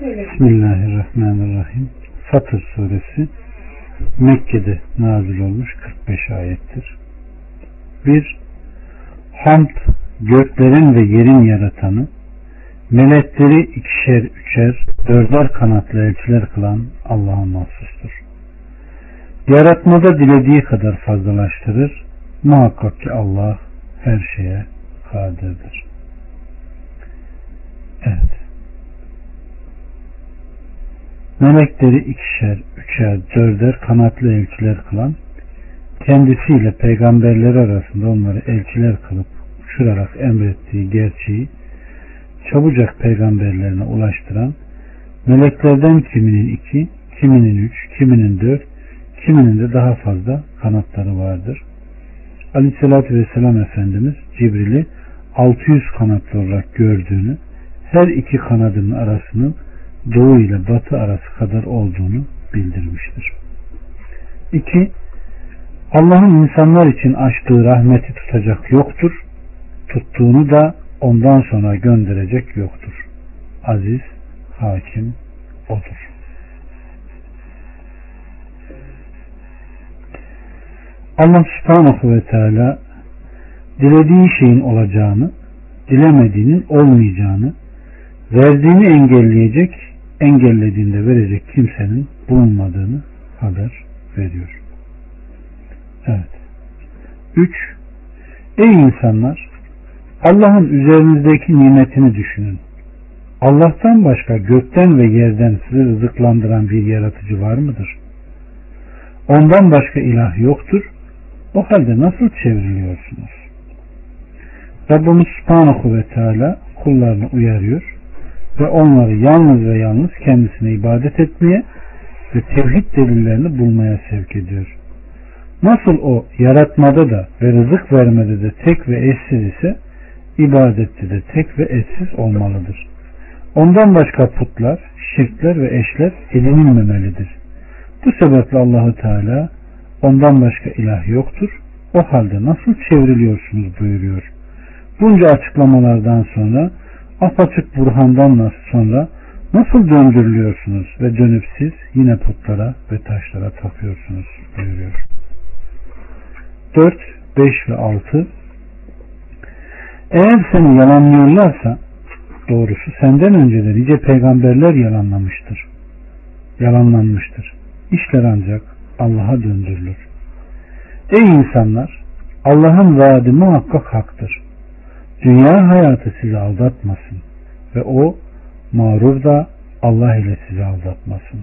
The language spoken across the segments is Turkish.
Bismillahirrahmanirrahim. Fatır suresi Mekke'de nazil olmuş 45 ayettir. 1. Hamd göklerin ve yerin yaratanı, melekleri ikişer üçer, dörder kanatlı elçiler kılan Allah'a mahsustur. Yaratmada dilediği kadar fazlalaştırır, muhakkak ki Allah her şeye kadirdir. Evet. Melekleri ikişer, üçer, dörder kanatlı elçiler kılan, kendisiyle peygamberler arasında onları elçiler kılıp uçurarak emrettiği gerçeği çabucak peygamberlerine ulaştıran, meleklerden kiminin iki, kiminin üç, kiminin dört, kiminin de daha fazla kanatları vardır. Aleyhissalatü Vesselam Efendimiz Cibril'i 600 kanatlı olarak gördüğünü, her iki kanadının arasının doğu ile batı arası kadar olduğunu bildirmiştir. 2. Allah'ın insanlar için açtığı rahmeti tutacak yoktur. Tuttuğunu da ondan sonra gönderecek yoktur. Aziz, hakim odur. Allah subhanahu ve teala dilediği şeyin olacağını, dilemediğinin olmayacağını, verdiğini engelleyecek, engellediğinde verecek kimsenin bulunmadığını haber veriyor. Evet. 3. Ey insanlar! Allah'ın üzerinizdeki nimetini düşünün. Allah'tan başka gökten ve yerden sizi rızıklandıran bir yaratıcı var mıdır? Ondan başka ilah yoktur. O halde nasıl çevriliyorsunuz? Rabbimiz Subhanahu ve Teala kullarını uyarıyor ve onları yalnız ve yalnız kendisine ibadet etmeye ve tevhid delillerini bulmaya sevk ediyor. Nasıl o yaratmada da ve rızık vermede de tek ve eşsiz ise ibadette de tek ve eşsiz olmalıdır. Ondan başka putlar, şirkler ve eşler edinilmemelidir. Bu sebeple Allahu Teala ondan başka ilah yoktur. O halde nasıl çevriliyorsunuz buyuruyor. Bunca açıklamalardan sonra apaçık burhandan sonra nasıl döndürülüyorsunuz ve dönüp siz yine putlara ve taşlara tapıyorsunuz buyuruyor. 4, 5 ve 6 Eğer seni yalanlıyorlarsa doğrusu senden önce de nice peygamberler yalanlamıştır. Yalanlanmıştır. İşler ancak Allah'a döndürülür. Ey insanlar! Allah'ın vaadi muhakkak haktır. Dünya hayatı sizi aldatmasın ve o mağrur da Allah ile sizi aldatmasın.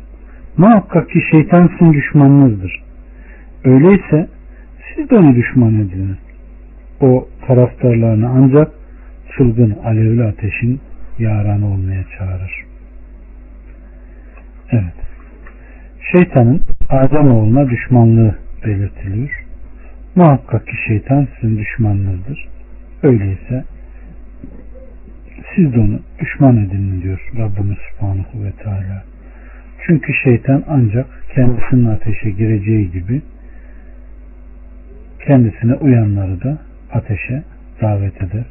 Muhakkak ki şeytan sizin düşmanınızdır. Öyleyse siz de onu düşman ediniz. O taraftarlarını ancak çılgın alevli ateşin yaranı olmaya çağırır. Evet. Şeytanın Adem oğluna düşmanlığı belirtiliyor. Muhakkak ki şeytan sizin düşmanınızdır. Öyleyse siz de onu düşman edinin diyor Rabbimiz Subhanahu ve Teala. Çünkü şeytan ancak kendisinin ateşe gireceği gibi kendisine uyanları da ateşe davet eder.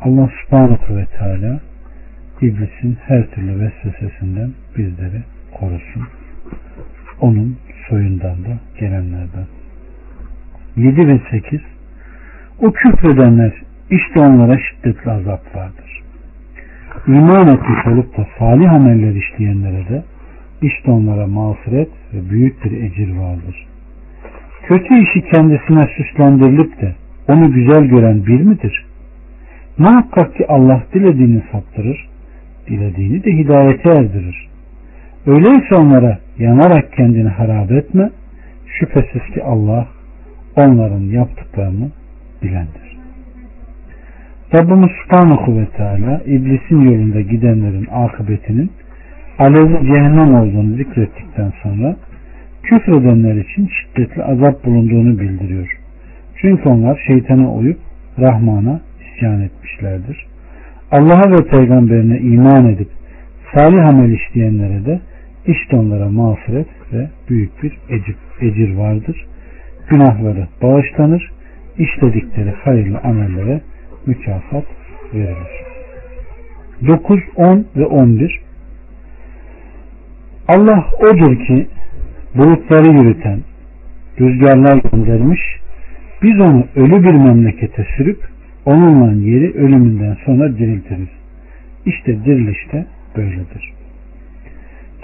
Allah Subhanahu ve Teala iblisin her türlü vesvesesinden bizleri korusun. Onun soyundan da gelenlerden. 7 ve 8 O küfredenler işte onlara şiddetli azap vardır. İman etmiş olup da salih ameller işleyenlere de işte onlara mağfiret ve büyük bir ecir vardır. Kötü işi kendisine süslendirilip de onu güzel gören bir midir? Muhakkak ki Allah dilediğini saptırır, dilediğini de hidayete erdirir. Öyleyse onlara yanarak kendini harap etme, şüphesiz ki Allah onların yaptıklarını bilendir. Rabbimiz Subhanahu ve Teala iblisin yolunda gidenlerin akıbetinin alevli cehennem olduğunu zikrettikten sonra küfredenler için şiddetli azap bulunduğunu bildiriyor. Çünkü onlar şeytana uyup Rahman'a isyan etmişlerdir. Allah'a ve peygamberine iman edip salih amel işleyenlere de işte onlara mağfiret ve büyük bir ecir, ecir vardır. Günahları bağışlanır, işledikleri hayırlı amellere mükafat verilir. 9, 10 ve 11 Allah odur ki bulutları yürüten, rüzgarlar göndermiş, biz onu ölü bir memlekete sürüp onunla yeri ölümünden sonra diriltiriz. İşte diriliş de böyledir.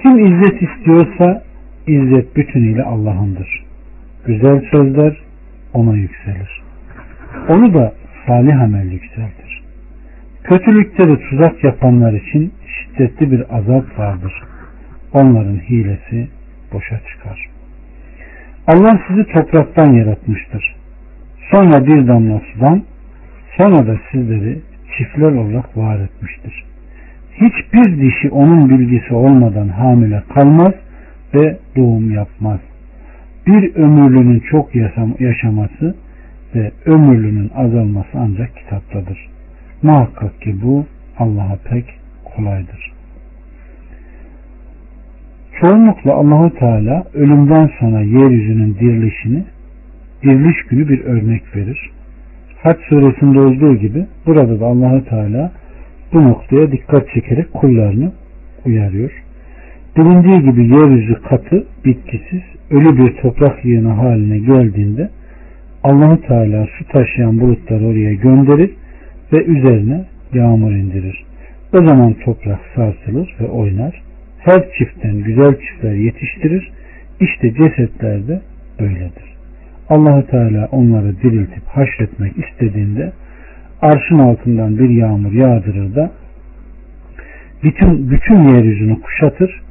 Kim izzet istiyorsa izzet bütünüyle Allah'ındır. Güzel sözler ona yükselir. Onu da salih amel yükseltir. Kötülükleri tuzak yapanlar için şiddetli bir azap vardır. Onların hilesi boşa çıkar. Allah sizi topraktan yaratmıştır. Sonra bir damla sudan, sonra da sizleri çiftler olarak var etmiştir. Hiçbir dişi onun bilgisi olmadan hamile kalmaz ve doğum yapmaz. Bir ömürlünün çok yaşaması ve ömürlünün azalması ancak kitaptadır. Muhakkak ki bu Allah'a pek kolaydır. Çoğunlukla Allahu Teala ölümden sonra yeryüzünün dirilişini diriliş günü bir örnek verir. Haç suresinde olduğu gibi burada da Allahu Teala bu noktaya dikkat çekerek kullarını uyarıyor. Bilindiği gibi yeryüzü katı, bitkisiz, ölü bir toprak yığını haline geldiğinde Allahu Teala su taşıyan bulutları oraya gönderir ve üzerine yağmur indirir. O zaman toprak sarsılır ve oynar. Her çiftten güzel çiftler yetiştirir. İşte cesetler de böyledir. Allahu Teala onları diriltip haşretmek istediğinde arşın altından bir yağmur yağdırır da bütün, bütün yeryüzünü kuşatır.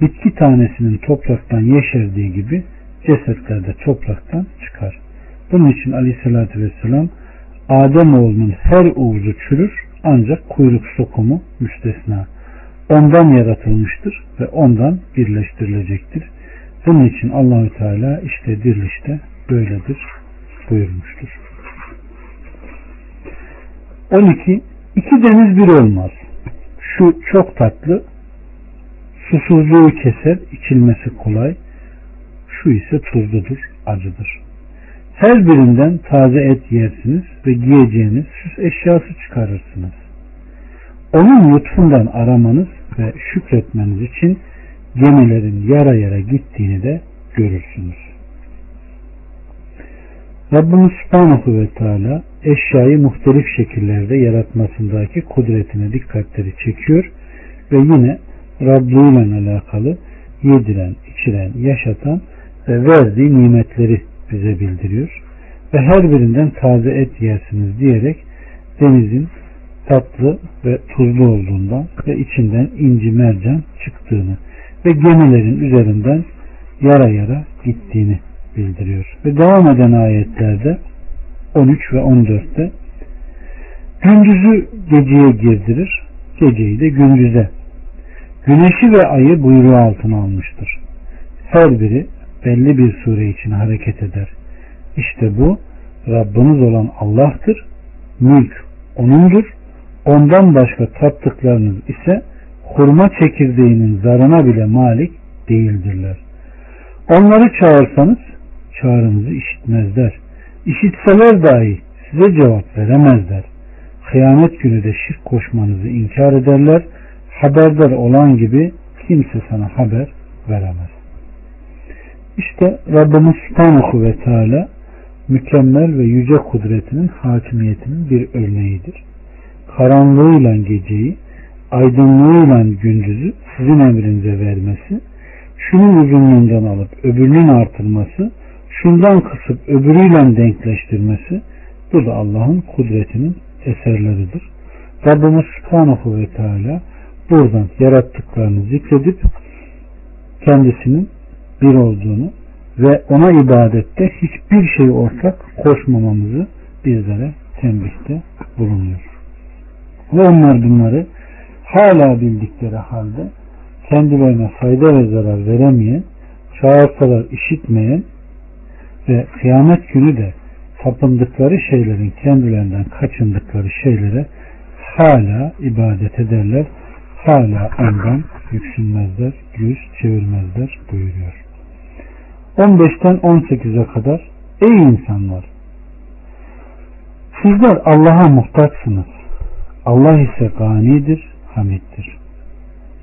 Bitki tanesinin topraktan yeşerdiği gibi cesetler de topraktan çıkar. Bunun için aleyhissalatü vesselam Adem oğlunun her uğuzu çürür ancak kuyruk sokumu müstesna. Ondan yaratılmıştır ve ondan birleştirilecektir. Bunun için Allahü Teala işte dirilişte böyledir buyurmuştur. 12. İki deniz bir olmaz. Şu çok tatlı, susuzluğu keser, içilmesi kolay. Şu ise tuzludur, acıdır. Her birinden taze et yersiniz ve giyeceğiniz süs eşyası çıkarırsınız. Onun lütfundan aramanız ve şükretmeniz için gemilerin yara yara gittiğini de görürsünüz. Rabbimiz Subhanahu ve Teala eşyayı muhtelif şekillerde yaratmasındaki kudretine dikkatleri çekiyor ve yine Rabbiyle alakalı yediren, içiren, yaşatan ve verdiği nimetleri bize bildiriyor. Ve her birinden taze et yersiniz diyerek denizin tatlı ve tuzlu olduğundan ve içinden inci mercan çıktığını ve gemilerin üzerinden yara yara gittiğini bildiriyor. Ve devam eden ayetlerde 13 ve 14'te gündüzü geceye girdirir, geceyi de gündüze. Güneşi ve ayı buyruğu altına almıştır. Her biri belli bir sure için hareket eder. İşte bu Rabbiniz olan Allah'tır. Mülk O'nundur. Ondan başka tattıklarınız ise hurma çekirdeğinin zarına bile malik değildirler. Onları çağırsanız çağrınızı işitmezler. İşitseler dahi size cevap veremezler. Kıyamet günü de şirk koşmanızı inkar ederler. Haberdar olan gibi kimse sana haber veremez. İşte Rabbimiz Subhanahu ve Teala mükemmel ve yüce kudretinin hakimiyetinin bir örneğidir. Karanlığıyla geceyi, aydınlığıyla gündüzü sizin emrinize vermesi, şunun uzunluğundan alıp öbürünün artırması, şundan kısıp öbürüyle denkleştirmesi, bu da Allah'ın kudretinin eserleridir. Rabbimiz Subhanahu ve Teala buradan yarattıklarını zikredip kendisinin bir olduğunu ve ona ibadette hiçbir şey ortak koşmamamızı bizlere tembihte bulunuyor. Ve onlar bunları hala bildikleri halde kendilerine fayda ve zarar veremeyen, çağırsalar işitmeyen ve kıyamet günü de tapındıkları şeylerin kendilerinden kaçındıkları şeylere hala ibadet ederler, hala ondan yüksünmezler, yüz çevirmezler buyuruyor. 15'ten 18'e kadar Ey insanlar! Sizler Allah'a muhtaçsınız. Allah ise ganidir, hamiddir.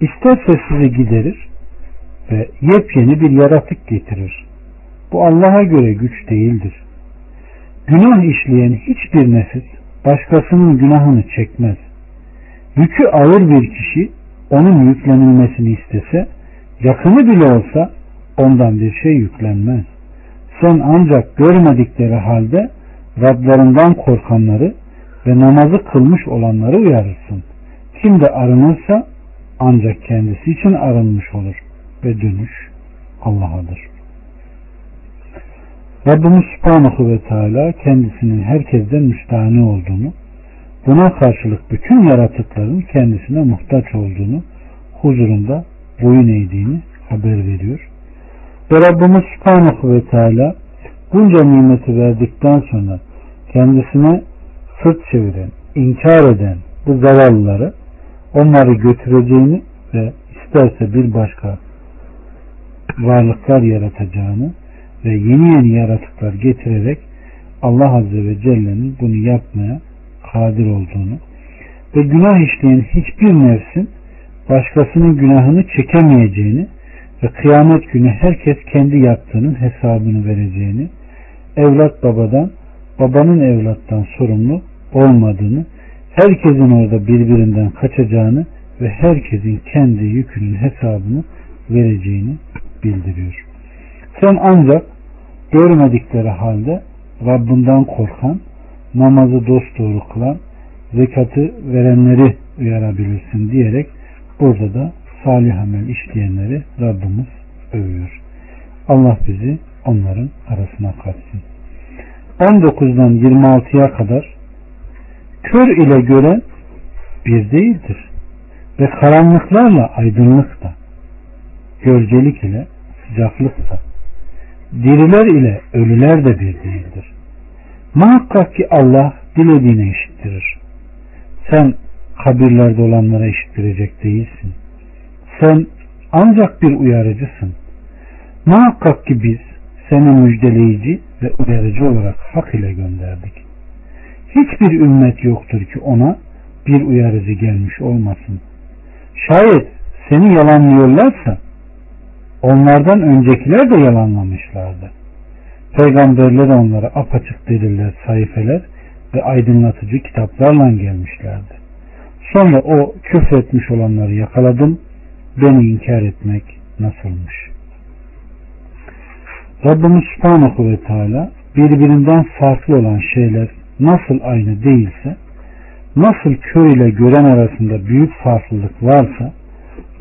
İsterse sizi giderir, ve yepyeni bir yaratık getirir. Bu Allah'a göre güç değildir. Günah işleyen hiçbir nefis başkasının günahını çekmez. Yükü ağır bir kişi onun yüklenilmesini istese, yakını bile olsa ondan bir şey yüklenmez. Sen ancak görmedikleri halde Rablarından korkanları ve namazı kılmış olanları uyarırsın. Kim de arınırsa ancak kendisi için arınmış olur ve dönüş Allah'adır. Rabbimiz Subhanahu ve Teala kendisinin herkesten müstahane olduğunu, buna karşılık bütün yaratıkların kendisine muhtaç olduğunu, huzurunda boyun eğdiğini haber veriyor. Ve Rabbimiz Subhanahu ve Teala bunca nimeti verdikten sonra kendisine sırt çeviren, inkar eden bu zavallıları onları götüreceğini ve isterse bir başka varlıklar yaratacağını ve yeni yeni yaratıklar getirerek Allah Azze ve Celle'nin bunu yapmaya kadir olduğunu ve günah işleyen hiçbir nefsin başkasının günahını çekemeyeceğini ve kıyamet günü herkes kendi yaptığının hesabını vereceğini, evlat babadan, babanın evlattan sorumlu olmadığını, herkesin orada birbirinden kaçacağını ve herkesin kendi yükünün hesabını vereceğini bildiriyor. Sen ancak görmedikleri halde Rabbinden korkan, namazı dosdoğru kılan, zekatı verenleri uyarabilirsin diyerek burada da salih amel işleyenleri Rabbimiz övüyor. Allah bizi onların arasına katsın. 19'dan 26'ya kadar kör ile gören bir değildir. Ve karanlıklarla aydınlık da, gölgelik ile sıcaklık da, diriler ile ölüler de bir değildir. Muhakkak ki Allah dilediğine işittirir. Sen kabirlerde olanlara işittirecek değilsin. Sen ancak bir uyarıcısın. Muhakkak ki biz seni müjdeleyici ve uyarıcı olarak hak ile gönderdik. Hiçbir ümmet yoktur ki ona bir uyarıcı gelmiş olmasın. Şayet seni yalanlıyorlarsa onlardan öncekiler de yalanlamışlardı. Peygamberler onlara apaçık deliller, sayfeler ve aydınlatıcı kitaplarla gelmişlerdi. Sonra o küfretmiş olanları yakaladım. Beni inkar etmek nasılmış? Rabbimiz Subhanahu ve Teala birbirinden farklı olan şeyler nasıl aynı değilse, nasıl kör ile gören arasında büyük farklılık varsa,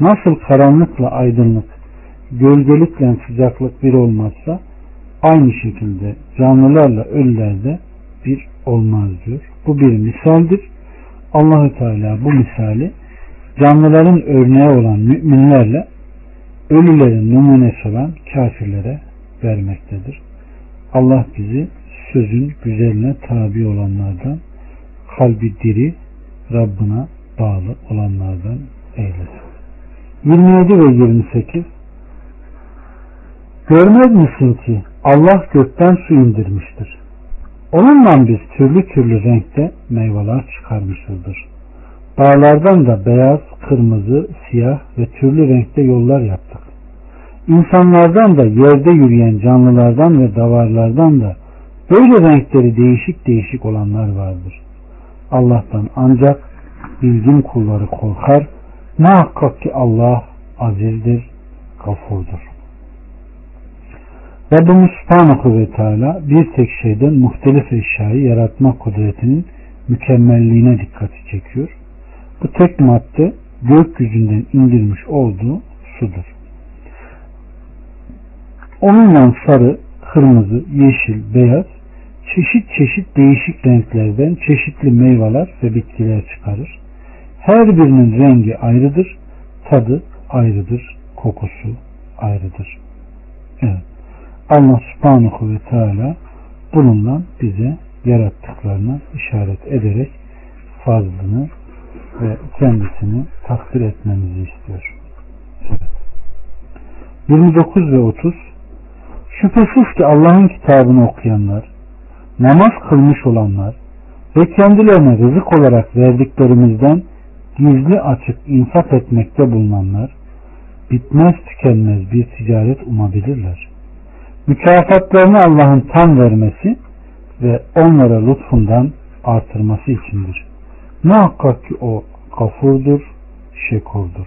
nasıl karanlıkla aydınlık, gölgelikle sıcaklık bir olmazsa, aynı şekilde canlılarla ölülerde bir olmaz diyor. Bu bir misaldir. Allahü Teala bu misali canlıların örneği olan müminlerle ölülerin numunesi olan kafirlere vermektedir. Allah bizi sözün güzeline tabi olanlardan, kalbi diri, Rabbına bağlı olanlardan eylesin. 27 ve 28 Görmez misin ki Allah gökten su indirmiştir. Onunla biz türlü türlü renkte meyveler çıkarmışızdır. Dağlardan da beyaz, kırmızı, siyah ve türlü renkte yollar yaptık. İnsanlardan da yerde yürüyen canlılardan ve davarlardan da böyle renkleri değişik değişik olanlar vardır. Allah'tan ancak bilgin kulları korkar. Muhakkak ki Allah azizdir, gafurdur. Rabbimiz Subhanahu ve Teala bir tek şeyden muhtelif eşyayı yaratma kudretinin mükemmelliğine dikkati çekiyor. Bu tek madde gökyüzünden indirmiş olduğu sudur. Onunla sarı, kırmızı, yeşil, beyaz çeşit çeşit değişik renklerden çeşitli meyveler ve bitkiler çıkarır. Her birinin rengi ayrıdır, tadı ayrıdır, kokusu ayrıdır. Evet. Allah subhanahu ve teala bununla bize yarattıklarına işaret ederek fazlını ve kendisini takdir etmemizi istiyor. Evet. 29 ve 30 Şüphesiz ki Allah'ın kitabını okuyanlar, namaz kılmış olanlar ve kendilerine rızık olarak verdiklerimizden gizli açık infak etmekte bulunanlar, bitmez tükenmez bir ticaret umabilirler. Mükafatlarını Allah'ın tam vermesi ve onlara lütfundan artırması içindir. Muhakkak ki o gafurdur, şekurdur.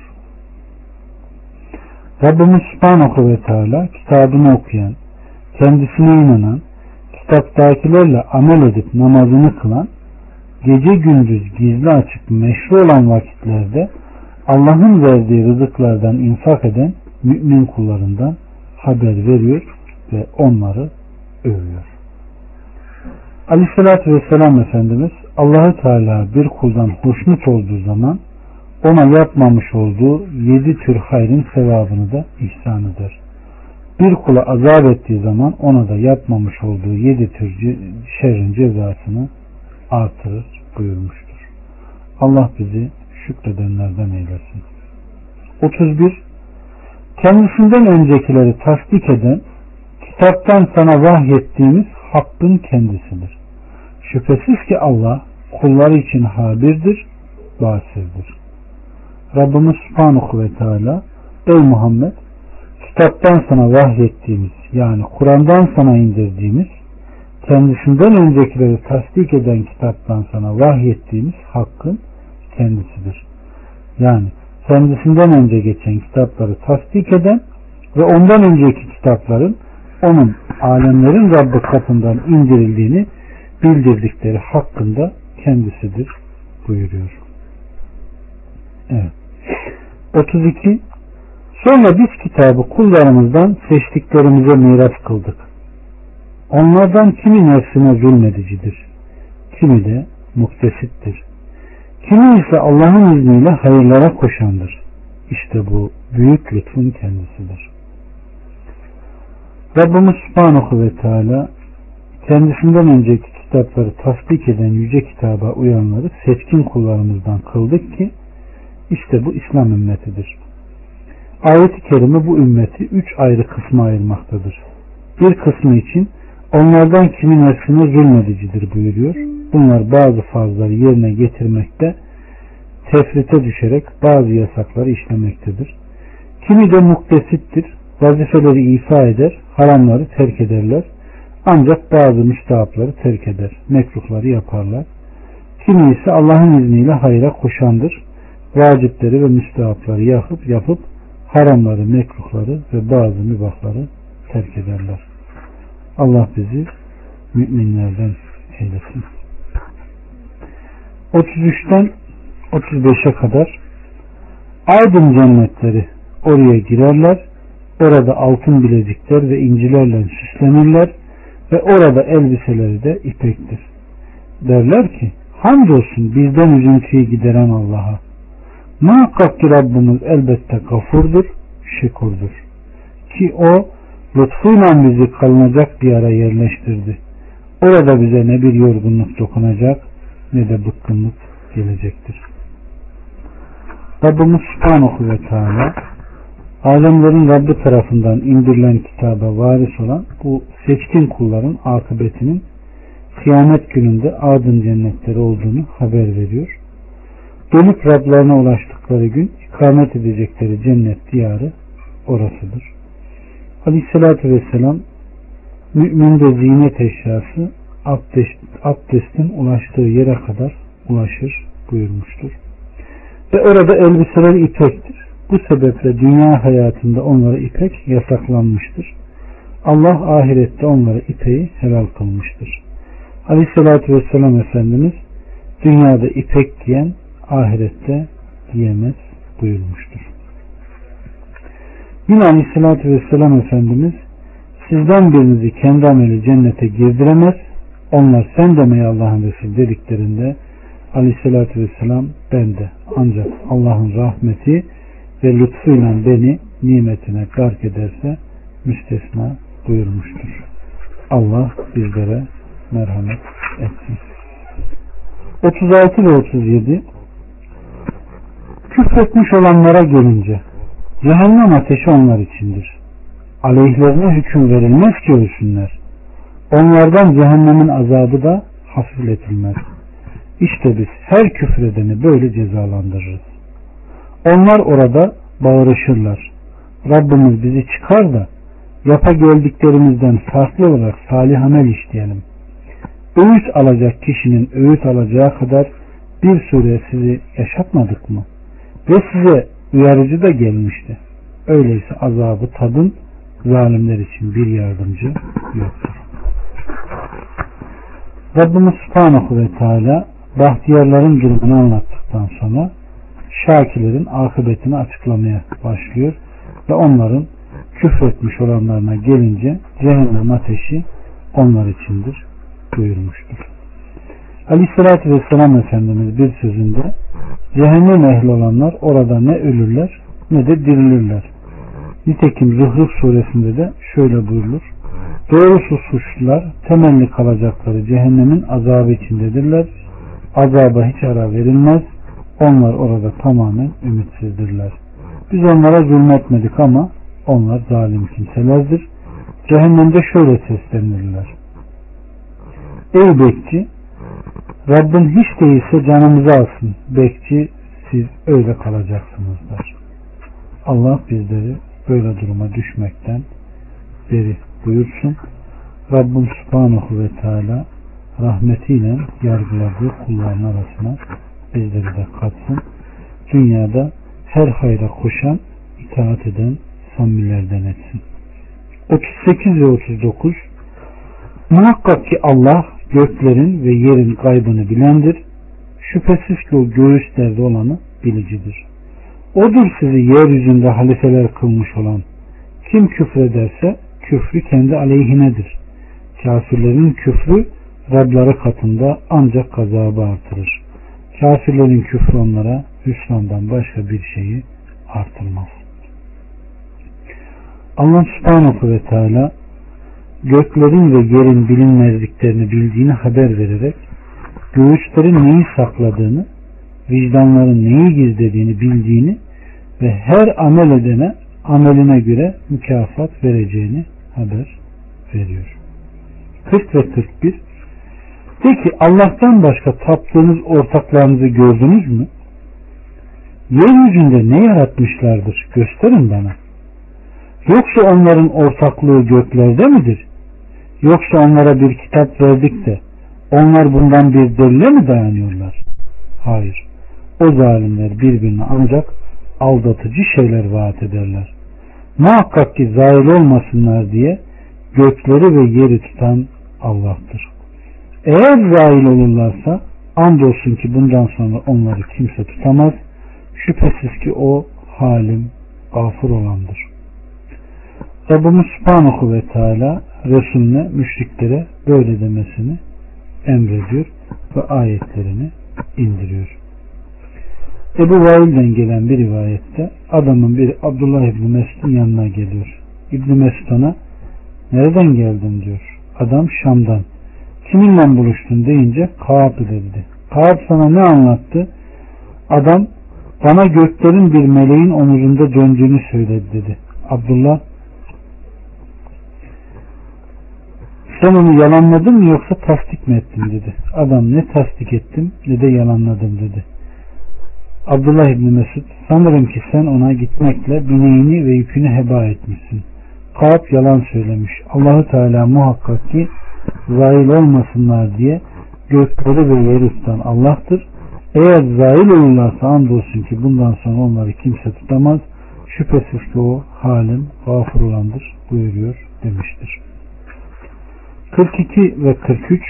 Rabbimiz Subhanahu ve Teala kitabını okuyan, kendisine inanan, kitaptakilerle amel edip namazını kılan, gece gündüz gizli açık meşru olan vakitlerde Allah'ın verdiği rızıklardan infak eden mümin kullarından haber veriyor ve onları övüyor. Aleyhissalatü Vesselam Efendimiz Allahü Teala bir kuldan hoşnut olduğu zaman ona yapmamış olduğu yedi tür hayrın sevabını da ihsan eder. Bir kula azap ettiği zaman ona da yapmamış olduğu yedi tür şerrin cezasını artırır buyurmuştur. Allah bizi şükredenlerden eylesin. 31. Kendisinden öncekileri tasdik eden, kitaptan sana vahyettiğimiz hakkın kendisidir. Şüphesiz ki Allah kulları için habirdir, basirdir. Rabbimiz Subhanahu ve Teala Ey Muhammed kitaptan sana vahyettiğimiz yani Kur'an'dan sana indirdiğimiz kendisinden öncekileri tasdik eden kitaptan sana vahyettiğimiz hakkın kendisidir. Yani kendisinden önce geçen kitapları tasdik eden ve ondan önceki kitapların onun alemlerin Rabbi katından indirildiğini bildirdikleri hakkında kendisidir buyuruyor. Evet. 32 Sonra biz kitabı kullarımızdan seçtiklerimize miras kıldık. Onlardan kimi nefsine zulmedicidir. Kimi de muktesittir. Kimi ise Allah'ın izniyle hayırlara koşandır. İşte bu büyük lütfun kendisidir. Rabbimiz Subhanahu ve Teala kendisinden önceki kitapları tasdik eden yüce kitaba uyanları seçkin kullarımızdan kıldık ki işte bu İslam ümmetidir. Ayet-i Kerime bu ümmeti üç ayrı kısma ayırmaktadır. Bir kısmı için onlardan kimin nefsine zulmedicidir buyuruyor. Bunlar bazı fazları yerine getirmekte tefrite düşerek bazı yasakları işlemektedir. Kimi de muktesittir, vazifeleri ifa eder, haramları terk ederler. Ancak bazı müstahapları terk eder, mekruhları yaparlar. Kimi ise Allah'ın izniyle hayra koşandır. Vacipleri ve müstahapları yapıp yapıp haramları, mekruhları ve bazı mübahları terk ederler. Allah bizi müminlerden eylesin. 33'ten 35'e kadar aydın cennetleri oraya girerler. Orada altın bilezikler ve incilerle süslenirler ve orada elbiseleri de ipektir. Derler ki hamdolsun bizden üzüntüyü gideren Allah'a. Muhakkak ki Rabbimiz elbette gafurdur, şekurdur. Ki o lütfuyla bizi kalınacak bir ara yerleştirdi. Orada bize ne bir yorgunluk dokunacak ne de bıkkınlık gelecektir. Rabbimiz Subhanahu ve Teala alemlerin Rabbi tarafından indirilen kitaba varis olan bu seçkin kulların akıbetinin kıyamet gününde adın cennetleri olduğunu haber veriyor. Dönüp Rablarına ulaştıkları gün ikamet edecekleri cennet diyarı orasıdır. Aleyhissalatü Vesselam müminde zinet eşyası abdest, abdestin ulaştığı yere kadar ulaşır buyurmuştur. Ve orada elbiseler ipektir. Bu sebeple dünya hayatında onlara ipek yasaklanmıştır. Allah ahirette onlara ipeği helal kılmıştır. Aleyhissalatü Vesselam Efendimiz dünyada ipek giyen ahirette giyemez buyurmuştur. Yine Aleyhisselatü Vesselam Efendimiz sizden birinizi kendi ameli cennete girdiremez onlar sen demeye Allah'ın Resul dediklerinde Aleyhisselatü Vesselam ben de ancak Allah'ın rahmeti ve lütfuyla beni nimetine gark ederse müstesna buyurmuştur. Allah bizlere merhamet etsin. 36 ve 37 Küfretmiş olanlara gelince cehennem ateşi onlar içindir. Aleyhlerine hüküm verilmez ki ölsünler. Onlardan cehennemin azabı da hafifletilmez. İşte biz her küfredeni böyle cezalandırırız. Onlar orada bağırışırlar. Rabbimiz bizi çıkar da yapa geldiklerimizden farklı olarak salih amel işleyelim. Öğüt alacak kişinin öğüt alacağı kadar bir süre sizi yaşatmadık mı? Ve size uyarıcı da gelmişti. Öyleyse azabı tadın zalimler için bir yardımcı yoktur. Rabbimiz Subhanahu ve Teala bahtiyarların durumunu anlattıktan sonra şakirlerin akıbetini açıklamaya başlıyor ve onların küfretmiş olanlarına gelince cehennem ateşi onlar içindir buyurmuştur. Aleyhissalatü Vesselam Efendimiz bir sözünde cehennem ehli olanlar orada ne ölürler ne de dirilirler. Nitekim Zuhruf suresinde de şöyle buyurulur. Doğrusu suçlular temelli kalacakları cehennemin azabı içindedirler. Azaba hiç ara verilmez. Onlar orada tamamen ümitsizdirler. Biz onlara zulmetmedik ama onlar zalim kimselerdir. Cehennemde şöyle seslenirler. Ey bekçi Rabbin hiç değilse canımızı alsın. Bekçi siz öyle kalacaksınızlar. Allah bizleri böyle duruma düşmekten beri buyursun. Rabbim Subhanahu ve Teala rahmetiyle yargıladığı kulların arasına bizleri de katsın. Dünyada her hayra koşan, itaat eden samimilerden etsin. 38 ve 39 Muhakkak ki Allah göklerin ve yerin kaybını bilendir. Şüphesiz ki o göğüslerde olanı bilicidir. Odur sizi yeryüzünde halifeler kılmış olan. Kim küfrederse küfrü kendi aleyhinedir. Kafirlerin küfrü Rabları katında ancak gazabı artırır. Kafirlerin küfrü onlara hüsrandan başka bir şeyi artırmaz. Allah subhanahu ve teala göklerin ve yerin bilinmezliklerini bildiğini haber vererek göğüslerin neyi sakladığını, vicdanların neyi gizlediğini bildiğini ve her amel edene ameline göre mükafat vereceğini haber veriyor. 40 ve 41 Peki Allah'tan başka taptığınız ortaklarınızı gördünüz mü? Yeryüzünde ne yaratmışlardır? Gösterin bana. Yoksa onların ortaklığı göklerde midir? Yoksa onlara bir kitap verdik de onlar bundan bir delile mi dayanıyorlar? Hayır. O zalimler birbirine ancak aldatıcı şeyler vaat ederler. Muhakkak ki zail olmasınlar diye gökleri ve yeri tutan Allah'tır. Eğer zail olurlarsa andolsun ki bundan sonra onları kimse tutamaz. Şüphesiz ki o halim gafur olandır. Rabbimiz Subhanahu ve Teala Resulüne müşriklere böyle demesini emrediyor ve ayetlerini indiriyor. Ebu Vail'den gelen bir rivayette adamın bir Abdullah İbni Mesud'un yanına geliyor. İbni Mesud ona nereden geldin diyor. Adam Şam'dan. Kiminle buluştun deyince Kaab dedi. Kaab sana ne anlattı? Adam bana göklerin bir meleğin omuzunda döndüğünü söyledi dedi. Abdullah sen onu yalanladın mı yoksa tasdik mi ettin dedi. Adam ne tasdik ettim ne de yalanladım dedi. Abdullah İbni Mesud sanırım ki sen ona gitmekle bineğini ve yükünü heba etmişsin. Kaab yalan söylemiş. Allahu Teala muhakkak ki zail olmasınlar diye gökleri ve yeri tutan Allah'tır. Eğer zail olurlarsa andolsun ki bundan sonra onları kimse tutamaz. Şüphesiz ki o halim gafur olandır buyuruyor demiştir. 42 ve 43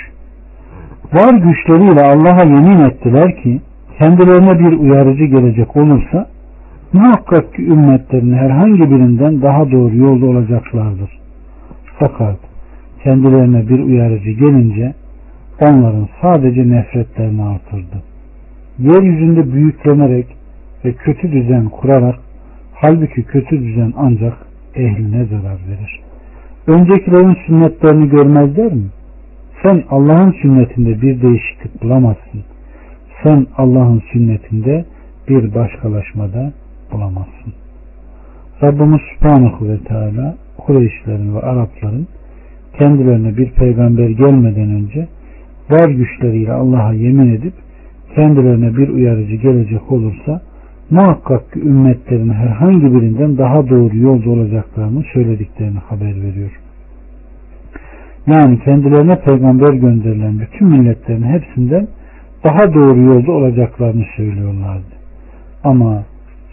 Var güçleriyle Allah'a yemin ettiler ki kendilerine bir uyarıcı gelecek olursa muhakkak ki ümmetlerin herhangi birinden daha doğru yolda olacaklardır. Fakat kendilerine bir uyarıcı gelince onların sadece nefretlerini artırdı. Yeryüzünde büyüklenerek ve kötü düzen kurarak halbuki kötü düzen ancak ehline zarar verir. Öncekilerin sünnetlerini görmezler mi? Sen Allah'ın sünnetinde bir değişiklik bulamazsın. Sen Allah'ın sünnetinde bir başkalaşmada bulamazsın. Rabbimiz Subhanahu ve Teala Kureyşlerin ve Arapların kendilerine bir peygamber gelmeden önce var güçleriyle Allah'a yemin edip kendilerine bir uyarıcı gelecek olursa muhakkak ki ümmetlerin herhangi birinden daha doğru yolda olacaklarını söylediklerini haber veriyor. Yani kendilerine peygamber gönderilen bütün milletlerin hepsinden daha doğru yolda olacaklarını söylüyorlardı. Ama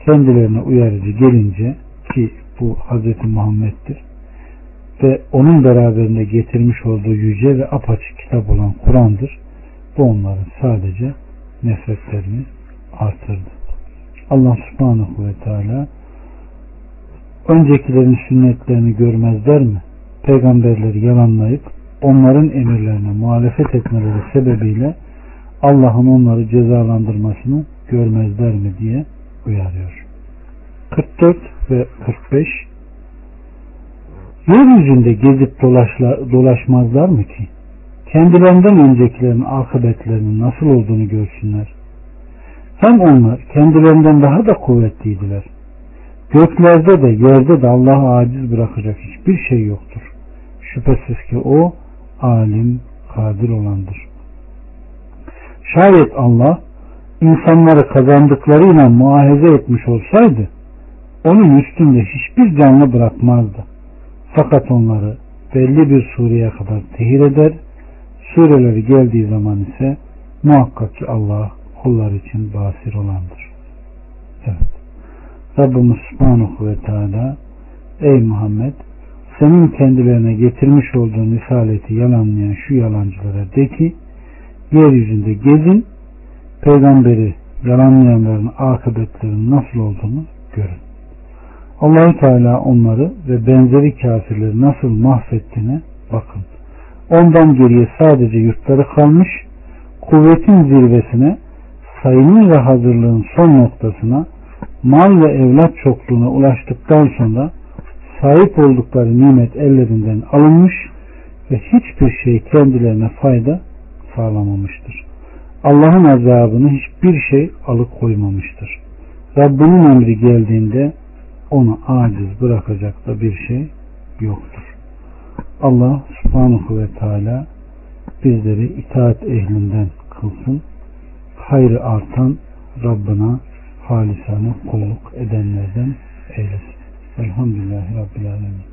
kendilerine uyarıcı gelince ki bu Hz. Muhammed'dir ve onun beraberinde getirmiş olduğu yüce ve apaçık kitap olan Kur'an'dır. Bu onların sadece nefretlerini artırdı. Allah subhanahu ve teala öncekilerin sünnetlerini görmezler mi? Peygamberleri yalanlayıp onların emirlerine muhalefet etmeleri sebebiyle Allah'ın onları cezalandırmasını görmezler mi diye uyarıyor. 44 ve 45 Yeryüzünde gezip dolaşmazlar mı ki? Kendilerinden öncekilerin akıbetlerinin nasıl olduğunu görsünler. Hem onlar kendilerinden daha da kuvvetliydiler. Göklerde de yerde de Allah'ı aciz bırakacak hiçbir şey yoktur. Şüphesiz ki o alim, kadir olandır. Şayet Allah insanları kazandıklarıyla muahize etmiş olsaydı onun üstünde hiçbir canlı bırakmazdı. Fakat onları belli bir sureye kadar tehir eder. Sureleri geldiği zaman ise muhakkak ki Allah kullar için basir olandır. Evet. Rabbimiz Subhanahu ve Teala Ey Muhammed senin kendilerine getirmiş olduğun risaleti yalanlayan şu yalancılara de ki yeryüzünde gezin peygamberi yalanlayanların akıbetlerinin nasıl olduğunu görün. Allahü Teala onları ve benzeri kafirleri nasıl mahvettiğine bakın. Ondan geriye sadece yurtları kalmış, kuvvetin zirvesine, sayının ve hazırlığın son noktasına, mal ve evlat çokluğuna ulaştıktan sonra sahip oldukları nimet ellerinden alınmış ve hiçbir şey kendilerine fayda sağlamamıştır. Allah'ın azabını hiçbir şey alıkoymamıştır. Rabbinin emri geldiğinde onu aciz bırakacak da bir şey yoktur. Allah subhanahu ve teala bizleri itaat ehlinden kılsın. Hayrı artan Rabbına halisane kulluk edenlerden eylesin. Elhamdülillahi Rabbil Alemin.